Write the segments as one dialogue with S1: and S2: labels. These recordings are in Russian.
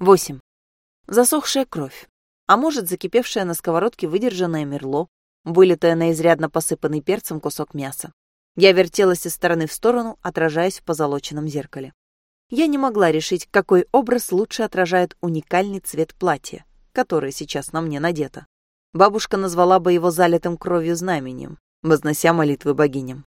S1: 8. Засохшая кровь. А может, закипевшая на сковородке выдержанное мерло, вылитое на изрядно посыпанный перцем кусок мяса. Я вертелась из стороны в сторону, отражаясь в позолоченном зеркале. Я не могла решить, какой образ лучше отражает уникальный цвет платья, которое сейчас на мне надето. Бабушка назвала бы его залитым кровью знаменем, вознося молитвы богиням.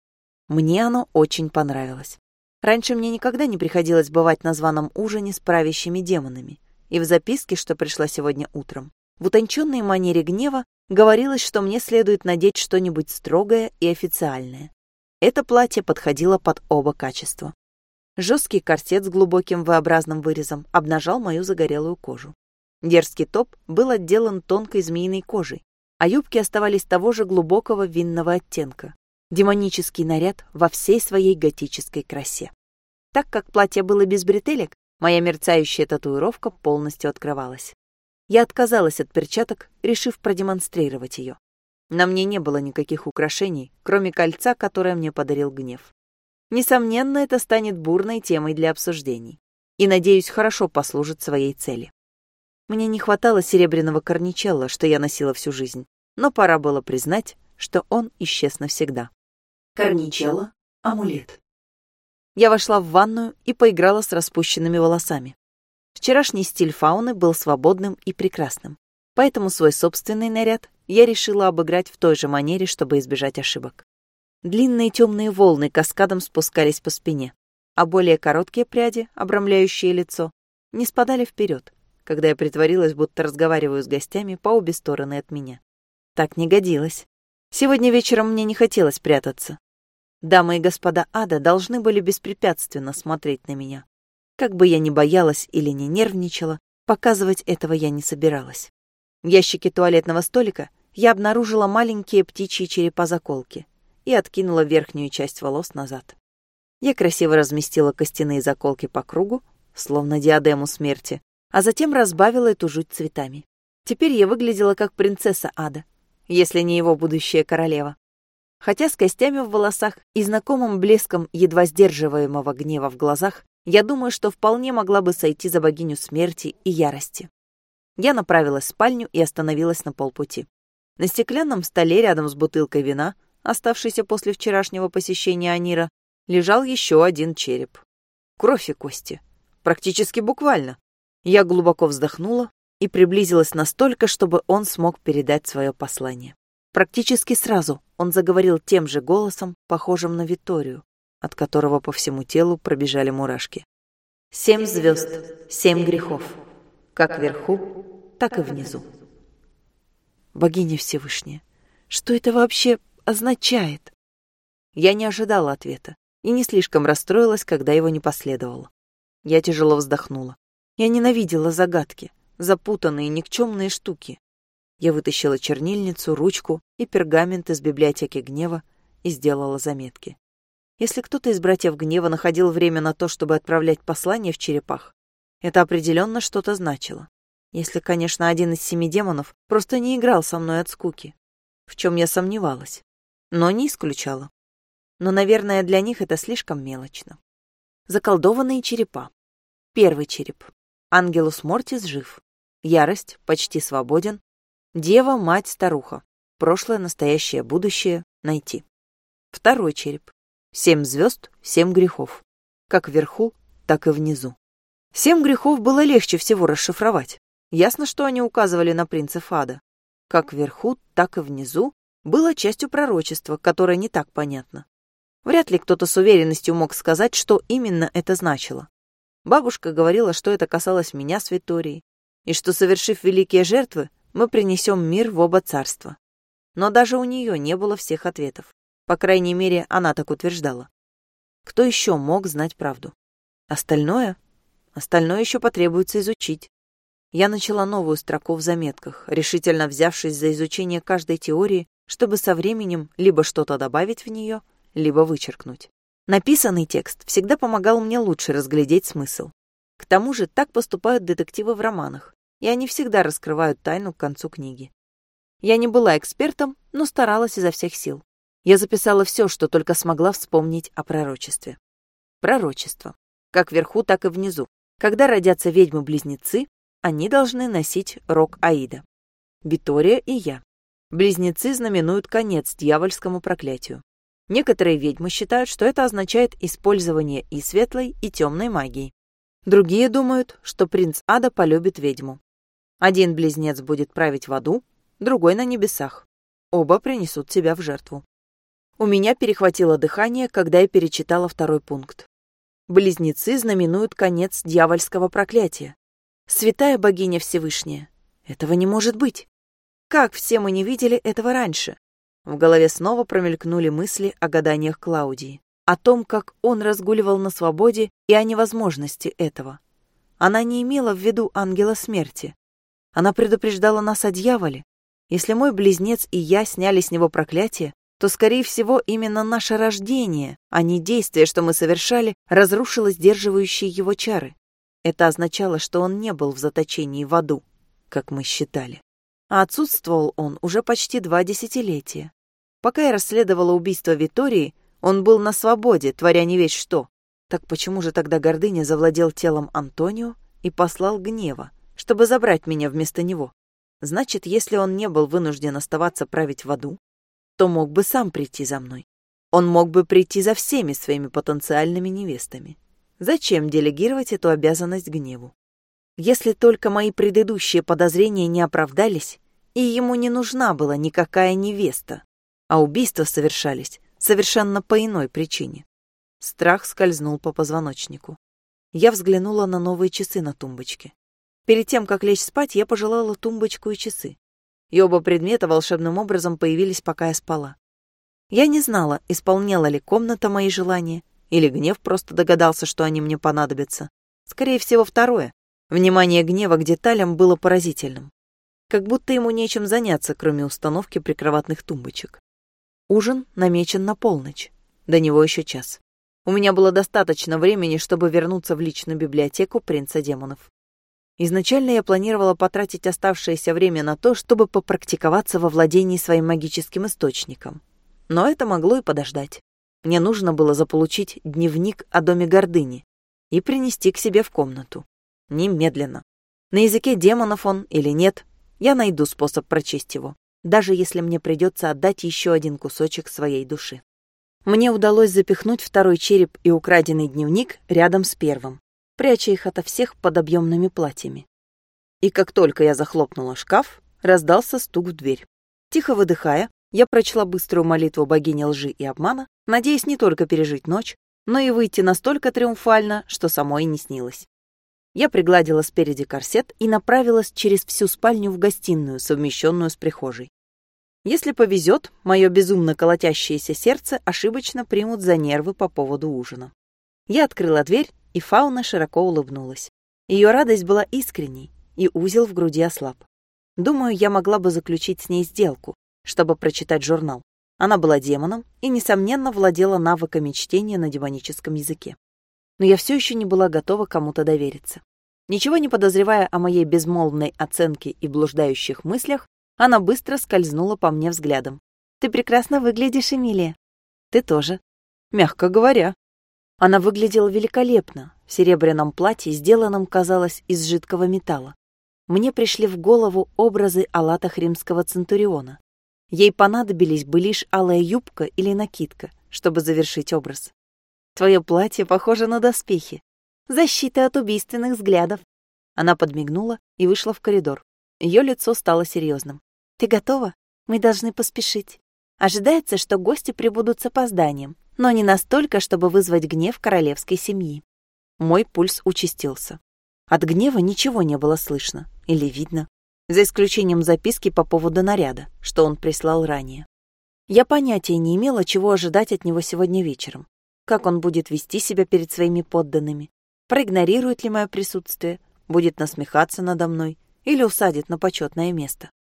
S1: Мне оно очень понравилось. Раньше мне никогда не приходилось бывать на званом ужине с правящими демонами, и в записке, что пришла сегодня утром, в утонченной манере гнева говорилось, что мне следует надеть что-нибудь строгое и официальное. Это платье подходило под оба качества. Жесткий корсет с глубоким V-образным вырезом обнажал мою загорелую кожу. Дерзкий топ был отделан тонкой змеиной кожей, а юбки оставались того же глубокого винного оттенка. Демонический наряд во всей своей готической красе. Так как платье было без бретелек, моя мерцающая татуировка полностью открывалась. Я отказалась от перчаток, решив продемонстрировать ее. На мне не было никаких украшений, кроме кольца, которое мне подарил гнев. Несомненно, это станет бурной темой для обсуждений. И, надеюсь, хорошо послужит своей цели. Мне не хватало серебряного корничелла, что я носила всю жизнь, но пора было признать, что он исчез навсегда.
S2: Корничелло — амулет.
S1: Я вошла в ванную и поиграла с распущенными волосами. Вчерашний стиль фауны был свободным и прекрасным, поэтому свой собственный наряд я решила обыграть в той же манере, чтобы избежать ошибок. Длинные темные волны каскадом спускались по спине, а более короткие пряди, обрамляющие лицо, не спадали вперед, когда я притворилась, будто разговариваю с гостями по обе стороны от меня. Так не годилось. Сегодня вечером мне не хотелось прятаться. Дамы и господа ада должны были беспрепятственно смотреть на меня. Как бы я ни боялась или не нервничала, показывать этого я не собиралась. В ящике туалетного столика я обнаружила маленькие птичьи черепа-заколки и откинула верхнюю часть волос назад. Я красиво разместила костяные заколки по кругу, словно диадему смерти, а затем разбавила эту жуть цветами. Теперь я выглядела как принцесса ада, если не его будущая королева. Хотя с костями в волосах и знакомым блеском едва сдерживаемого гнева в глазах, я думаю, что вполне могла бы сойти за богиню смерти и ярости. Я направилась в спальню и остановилась на полпути. На стеклянном столе рядом с бутылкой вина оставшийся после вчерашнего посещения Анира, лежал еще один череп. Кровь и кости. Практически буквально. Я глубоко вздохнула и приблизилась настолько, чтобы он смог передать свое послание. Практически сразу он заговорил тем же голосом, похожим на Виторию, от которого по всему телу пробежали мурашки. «Семь звезд, семь грехов, как вверху, так и внизу». Богиня Всевышняя, что это вообще означает? Я не ожидала ответа и не слишком расстроилась, когда его не последовало. Я тяжело вздохнула. Я ненавидела загадки, запутанные никчемные штуки. Я вытащила чернильницу, ручку и пергамент из библиотеки гнева и сделала заметки. Если кто-то из братьев гнева находил время на то, чтобы отправлять послание в черепах, это определенно что-то значило. Если, конечно, один из семи демонов просто не играл со мной от скуки, в чем я сомневалась но не исключала. Но, наверное, для них это слишком мелочно. Заколдованные черепа. Первый череп. Ангелус Мортис жив. Ярость почти свободен. Дева, мать, старуха. Прошлое, настоящее, будущее найти. Второй череп. Семь звезд, семь грехов. Как вверху, так и внизу. Семь грехов было легче всего расшифровать. Ясно, что они указывали на принца Фада. Как вверху, так и внизу было частью пророчества, которое не так понятно. Вряд ли кто-то с уверенностью мог сказать, что именно это значило. Бабушка говорила, что это касалось меня с Виторией, и что, совершив великие жертвы, мы принесем мир в оба царства. Но даже у нее не было всех ответов. По крайней мере, она так утверждала. Кто еще мог знать правду? Остальное? Остальное еще потребуется изучить. Я начала новую строку в заметках, решительно взявшись за изучение каждой теории чтобы со временем либо что-то добавить в нее, либо вычеркнуть. Написанный текст всегда помогал мне лучше разглядеть смысл. К тому же так поступают детективы в романах, и они всегда раскрывают тайну к концу книги. Я не была экспертом, но старалась изо всех сил. Я записала все, что только смогла вспомнить о пророчестве. Пророчество. Как вверху, так и внизу. Когда родятся ведьмы-близнецы, они должны носить рог Аида. Витория и я. Близнецы знаменуют конец дьявольскому проклятию. Некоторые ведьмы считают, что это означает использование и светлой, и темной магии. Другие думают, что принц Ада полюбит ведьму. Один близнец будет править в аду, другой на небесах. Оба принесут себя в жертву. У меня перехватило дыхание, когда я перечитала второй пункт. Близнецы знаменуют конец дьявольского проклятия. Святая богиня Всевышняя. Этого не может быть. Как все мы не видели этого раньше? В голове снова промелькнули мысли о гаданиях Клаудии, о том, как он разгуливал на свободе и о невозможности этого. Она не имела в виду ангела смерти. Она предупреждала нас о дьяволе. Если мой близнец и я сняли с него проклятие, то, скорее всего, именно наше рождение, а не действие, что мы совершали, разрушило сдерживающие его чары. Это означало, что он не был в заточении в аду, как мы считали. А отсутствовал он уже почти два десятилетия. Пока я расследовала убийство Витории, он был на свободе, творя не весь что. Так почему же тогда гордыня завладел телом Антонио и послал гнева, чтобы забрать меня вместо него? Значит, если он не был вынужден оставаться править в аду, то мог бы сам прийти за мной. Он мог бы прийти за всеми своими потенциальными невестами. Зачем делегировать эту обязанность гневу? Если только мои предыдущие подозрения не оправдались, и ему не нужна была никакая невеста, а убийства совершались совершенно по иной причине. Страх скользнул по позвоночнику. Я взглянула на новые часы на тумбочке. Перед тем, как лечь спать, я пожелала тумбочку и часы. И оба предмета волшебным образом появились, пока я спала. Я не знала, исполняла ли комната мои желания, или гнев просто догадался, что они мне понадобятся. Скорее всего, второе. Внимание гнева к деталям было поразительным. Как будто ему нечем заняться, кроме установки прикроватных тумбочек. Ужин намечен на полночь. До него еще час. У меня было достаточно времени, чтобы вернуться в личную библиотеку принца демонов. Изначально я планировала потратить оставшееся время на то, чтобы попрактиковаться во владении своим магическим источником. Но это могло и подождать. Мне нужно было заполучить дневник о доме гордыни и принести к себе в комнату. Немедленно. На языке демонов он или нет, я найду способ прочесть его даже если мне придется отдать еще один кусочек своей души. Мне удалось запихнуть второй череп и украденный дневник рядом с первым, пряча их ото всех под объемными платьями. И как только я захлопнула шкаф, раздался стук в дверь. Тихо выдыхая, я прочла быструю молитву богини лжи и обмана, надеясь не только пережить ночь, но и выйти настолько триумфально, что самой не снилось. Я пригладила спереди корсет и направилась через всю спальню в гостиную, совмещенную с прихожей. Если повезет, мое безумно колотящееся сердце ошибочно примут за нервы по поводу ужина. Я открыла дверь, и Фауна широко улыбнулась. Ее радость была искренней, и узел в груди ослаб. Думаю, я могла бы заключить с ней сделку, чтобы прочитать журнал. Она была демоном и, несомненно, владела навыками чтения на демоническом языке. Но я все еще не была готова кому-то довериться. Ничего не подозревая о моей безмолвной оценке и блуждающих мыслях, она быстро скользнула по мне взглядом. «Ты прекрасно выглядишь, Эмилия». «Ты тоже». «Мягко говоря». Она выглядела великолепно, в серебряном платье, сделанном, казалось, из жидкого металла. Мне пришли в голову образы алатах римского центуриона. Ей понадобились бы лишь алая юбка или накидка, чтобы завершить образ. Твое платье похоже на доспехи. Защита от убийственных взглядов. Она подмигнула и вышла в коридор. Ее лицо стало серьезным. Ты готова? Мы должны поспешить. Ожидается, что гости прибудут с опозданием, но не настолько, чтобы вызвать гнев королевской семьи. Мой пульс участился. От гнева ничего не было слышно или видно, за исключением записки по поводу наряда, что он прислал ранее. Я понятия не имела, чего ожидать от него сегодня вечером. Как он будет вести себя перед своими подданными, проигнорирует ли мое присутствие, будет насмехаться надо мной или усадит на почетное место.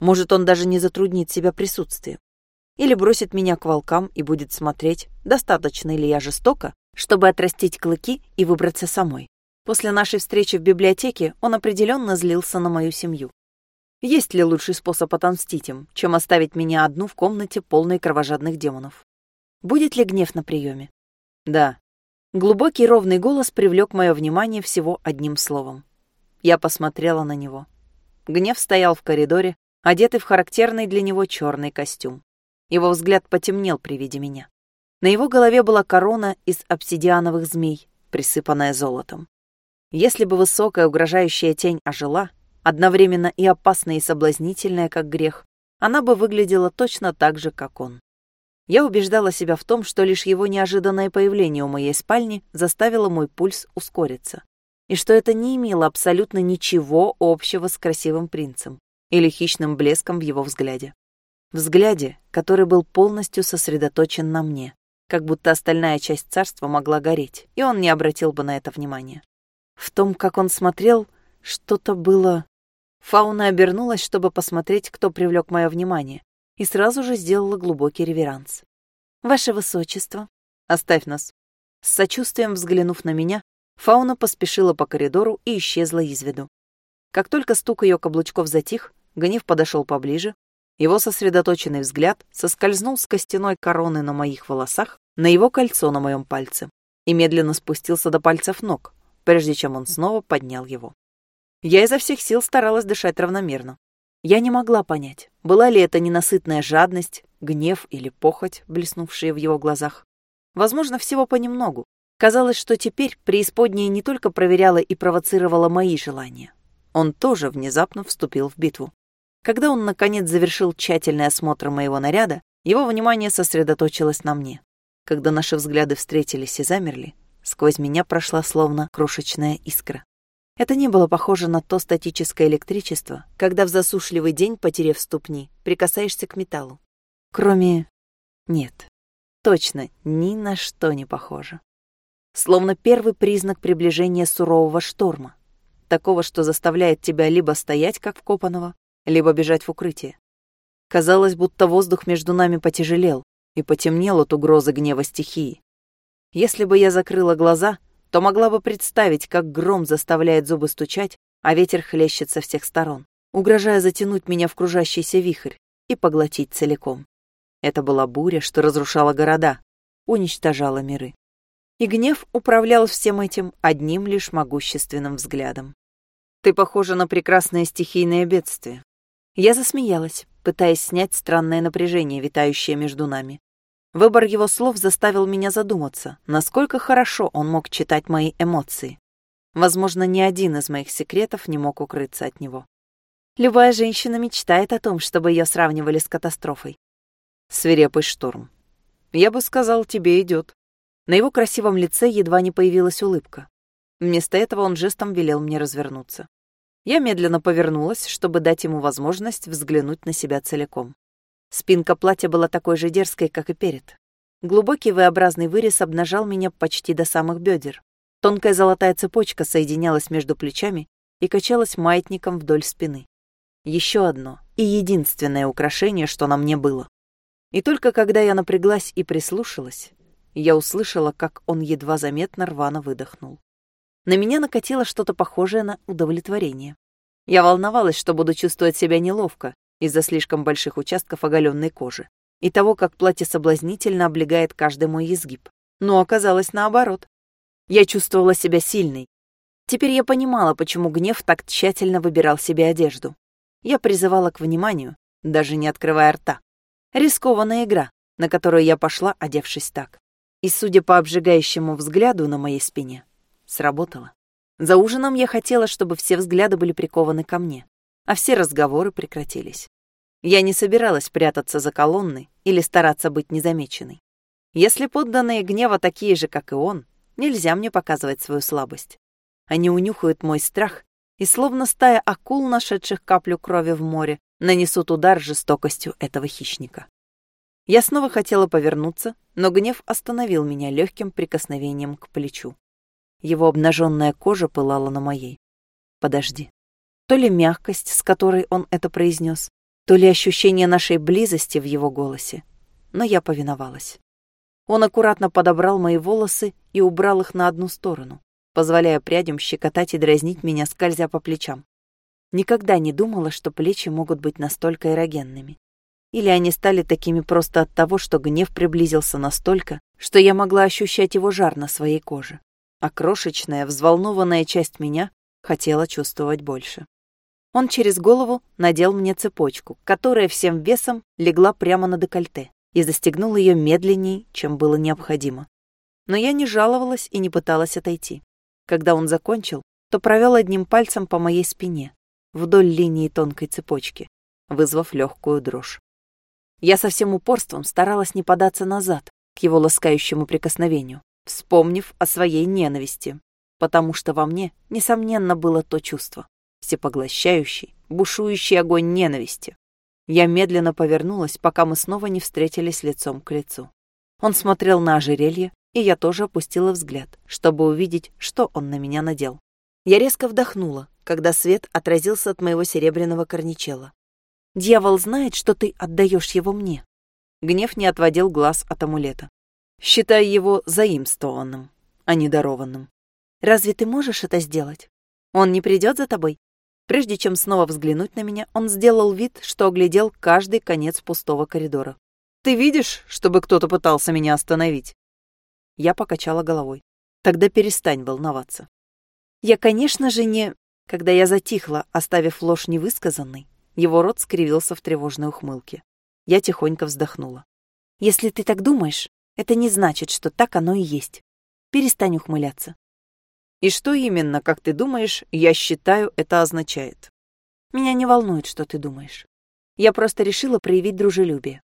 S1: Может, он даже не затруднит себя присутствием. Или бросит меня к волкам и будет смотреть, достаточно ли я жестока, чтобы отрастить клыки и выбраться самой. После нашей встречи в библиотеке он определенно злился на мою семью. Есть ли лучший способ отомстить им, чем оставить меня одну в комнате, полной кровожадных демонов? Будет ли гнев на приеме? Да. Глубокий ровный голос привлек мое внимание всего одним словом. Я посмотрела на него. Гнев стоял в коридоре, одетый в характерный для него черный костюм. Его взгляд потемнел при виде меня. На его голове была корона из обсидиановых змей, присыпанная золотом. Если бы высокая угрожающая тень ожила, одновременно и опасная и соблазнительная, как грех, она бы выглядела точно так же, как он. Я убеждала себя в том, что лишь его неожиданное появление у моей спальни заставило мой пульс ускориться, и что это не имело абсолютно ничего общего с красивым принцем или хищным блеском в его взгляде. Взгляде, который был полностью сосредоточен на мне, как будто остальная часть царства могла гореть, и он не обратил бы на это внимания. В том, как он смотрел, что-то было... Фауна обернулась, чтобы посмотреть, кто привлек мое внимание, и сразу же сделала глубокий реверанс. «Ваше Высочество!» «Оставь нас!» С сочувствием взглянув на меня, Фауна поспешила по коридору и исчезла из виду. Как только стук ее каблучков затих, Гнев подошел поближе, его сосредоточенный взгляд соскользнул с костяной короны на моих волосах на его кольцо на моем пальце и медленно спустился до пальцев ног, прежде чем он снова поднял его. Я изо всех сил старалась дышать равномерно. Я не могла понять, была ли это ненасытная жадность, гнев или похоть, блеснувшие в его глазах. Возможно, всего понемногу. Казалось, что теперь преисподняя не только проверяла и провоцировала мои желания. Он тоже внезапно вступил в битву. Когда он, наконец, завершил тщательный осмотр моего наряда, его внимание сосредоточилось на мне. Когда наши взгляды встретились и замерли, сквозь меня прошла словно крошечная искра. Это не было похоже на то статическое электричество, когда в засушливый день, потеряв ступни, прикасаешься к металлу. Кроме... Нет. Точно, ни на что не похоже. Словно первый признак приближения сурового шторма. Такого, что заставляет тебя либо стоять, как вкопанного, либо бежать в укрытие. Казалось, будто воздух между нами потяжелел и потемнел от угрозы гнева стихии. Если бы я закрыла глаза, то могла бы представить, как гром заставляет зубы стучать, а ветер хлещет со всех сторон, угрожая затянуть меня в кружащийся вихрь и поглотить целиком. Это была буря, что разрушала города, уничтожала миры. И гнев управлял всем этим одним лишь могущественным взглядом. «Ты похожа на прекрасное стихийное бедствие». Я засмеялась, пытаясь снять странное напряжение, витающее между нами. Выбор его слов заставил меня задуматься, насколько хорошо он мог читать мои эмоции. Возможно, ни один из моих секретов не мог укрыться от него. Любая женщина мечтает о том, чтобы ее сравнивали с катастрофой. Свирепый шторм. Я бы сказал, тебе идет. На его красивом лице едва не появилась улыбка. Вместо этого он жестом велел мне развернуться. Я медленно повернулась, чтобы дать ему возможность взглянуть на себя целиком. Спинка платья была такой же дерзкой, как и перед. Глубокий V-образный вырез обнажал меня почти до самых бедер. Тонкая золотая цепочка соединялась между плечами и качалась маятником вдоль спины. Еще одно и единственное украшение, что на мне было. И только когда я напряглась и прислушалась, я услышала, как он едва заметно рвано выдохнул. На меня накатило что-то похожее на удовлетворение. Я волновалась, что буду чувствовать себя неловко, из-за слишком больших участков оголенной кожи и того, как платье соблазнительно облегает каждый мой изгиб. Но оказалось наоборот. Я чувствовала себя сильной. Теперь я понимала, почему гнев так тщательно выбирал себе одежду. Я призывала к вниманию, даже не открывая рта. Рискованная игра, на которую я пошла, одевшись так. И, судя по обжигающему взгляду на моей спине, сработало. За ужином я хотела, чтобы все взгляды были прикованы ко мне а все разговоры прекратились. Я не собиралась прятаться за колонной или стараться быть незамеченной. Если подданные гнева такие же, как и он, нельзя мне показывать свою слабость. Они унюхают мой страх и, словно стая акул, нашедших каплю крови в море, нанесут удар жестокостью этого хищника. Я снова хотела повернуться, но гнев остановил меня легким прикосновением к плечу. Его обнаженная кожа пылала на моей. «Подожди», то ли мягкость, с которой он это произнес, то ли ощущение нашей близости в его голосе. Но я повиновалась. Он аккуратно подобрал мои волосы и убрал их на одну сторону, позволяя прядям щекотать и дразнить меня, скользя по плечам. Никогда не думала, что плечи могут быть настолько эрогенными. Или они стали такими просто от того, что гнев приблизился настолько, что я могла ощущать его жар на своей коже. А крошечная, взволнованная часть меня хотела чувствовать больше. Он через голову надел мне цепочку, которая всем весом легла прямо на декольте и застегнул ее медленнее, чем было необходимо. Но я не жаловалась и не пыталась отойти. Когда он закончил, то провел одним пальцем по моей спине, вдоль линии тонкой цепочки, вызвав легкую дрожь. Я со всем упорством старалась не податься назад к его ласкающему прикосновению, вспомнив о своей ненависти, потому что во мне, несомненно, было то чувство, всепоглощающий, бушующий огонь ненависти. Я медленно повернулась, пока мы снова не встретились лицом к лицу. Он смотрел на ожерелье, и я тоже опустила взгляд, чтобы увидеть, что он на меня надел. Я резко вдохнула, когда свет отразился от моего серебряного корничела. «Дьявол знает, что ты отдаешь его мне». Гнев не отводил глаз от амулета. «Считай его заимствованным, а не дарованным. Разве ты можешь это сделать? Он не придет за тобой?» Прежде чем снова взглянуть на меня, он сделал вид, что оглядел каждый конец пустого коридора. «Ты видишь, чтобы кто-то пытался меня остановить?» Я покачала головой. «Тогда перестань волноваться». Я, конечно же, не... Когда я затихла, оставив ложь невысказанной, его рот скривился в тревожной ухмылке. Я тихонько вздохнула. «Если ты так думаешь, это не значит, что так оно и есть. Перестань ухмыляться. И что именно, как ты думаешь, я считаю, это означает? Меня не волнует, что ты думаешь. Я просто решила проявить дружелюбие.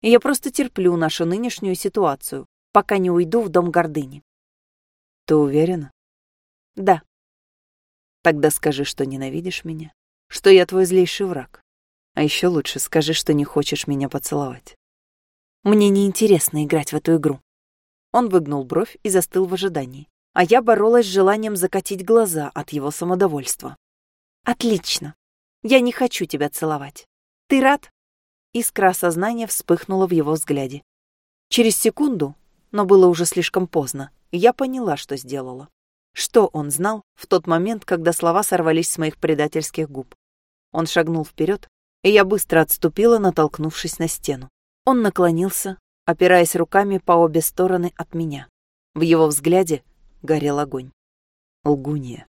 S1: И я просто терплю нашу нынешнюю ситуацию, пока не уйду в дом гордыни. Ты уверена? Да. Тогда скажи, что ненавидишь меня, что я твой злейший враг. А еще лучше скажи, что не хочешь меня поцеловать. Мне неинтересно играть в эту игру. Он выгнул бровь и застыл в ожидании а я боролась с желанием закатить глаза от его самодовольства. «Отлично. Я не хочу тебя целовать. Ты рад?» Искра осознания вспыхнула в его взгляде. Через секунду, но было уже слишком поздно, я поняла, что сделала. Что он знал в тот момент, когда слова сорвались с моих предательских губ? Он шагнул вперед, и я быстро отступила, натолкнувшись на стену. Он наклонился, опираясь руками по обе стороны от меня. В его взгляде горел огонь. Лгунья.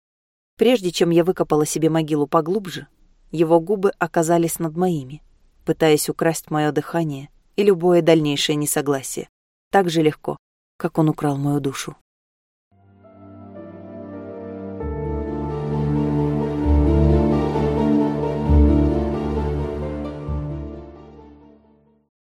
S1: Прежде чем я выкопала себе могилу поглубже, его губы оказались над моими, пытаясь украсть мое дыхание и любое дальнейшее несогласие, так же легко, как он украл мою душу.